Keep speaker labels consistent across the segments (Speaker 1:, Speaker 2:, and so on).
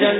Speaker 1: جن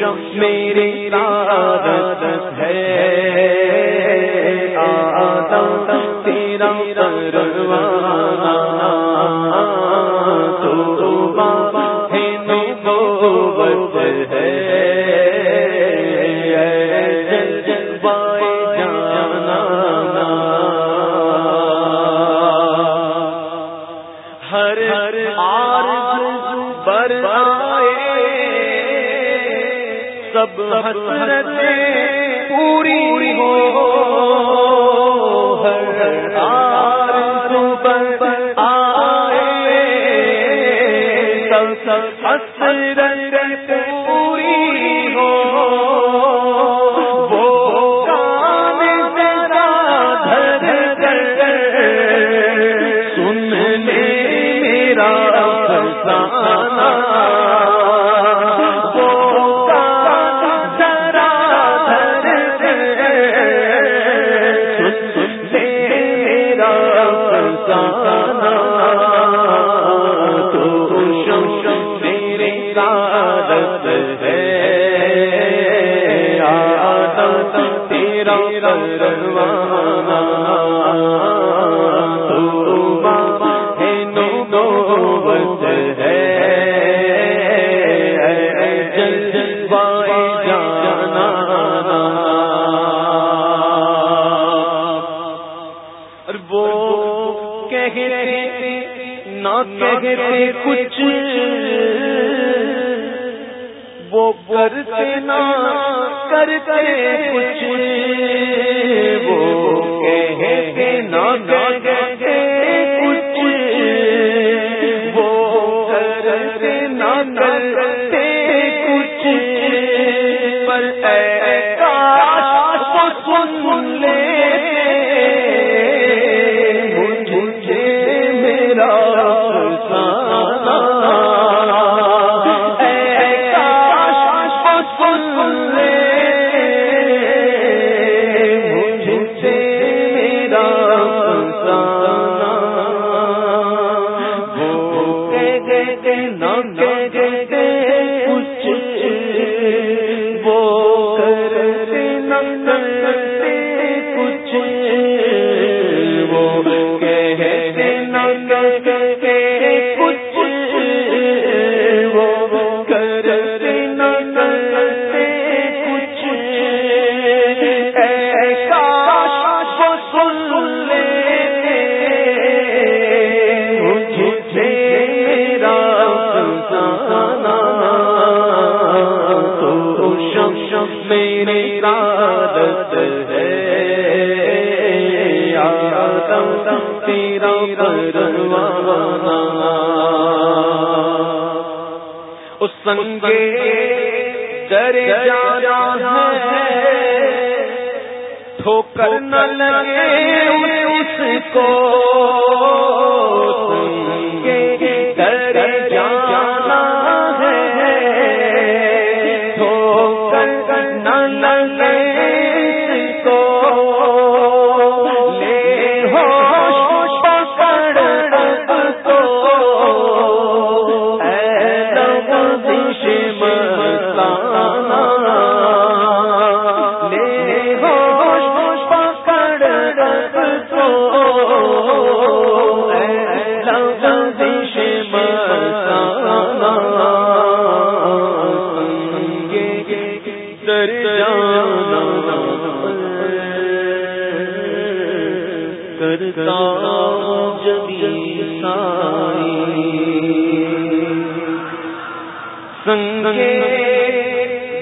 Speaker 1: شم میرے تارت ہے۔ آدم تیرا تروا
Speaker 2: نہ کہتے کچھ وہ کرتے نہ کرتے کچھ وہ کہتے نہ کہتے
Speaker 1: میری عادت ہے۔ تیرا پروانا اس سنگے ڈر جانا ہے۔ ٹھوکر نہ لگے اس کو۔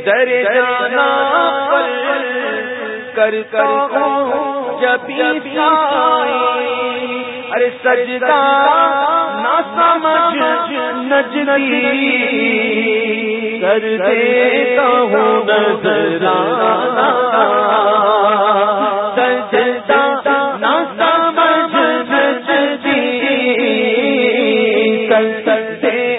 Speaker 1: در جانا کر کر جب ارے سجدہ نہ سمجھ نجری کر دیتا ہوں نظرانہ۔ سرکار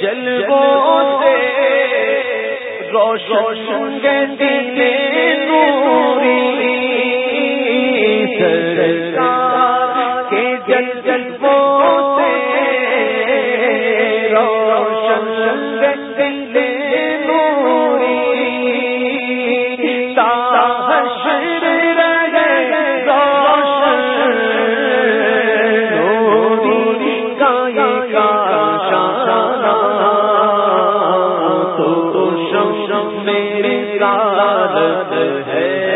Speaker 1: جلووں سے روشن گندی نوری سرکار شم میری سعادت ہے۔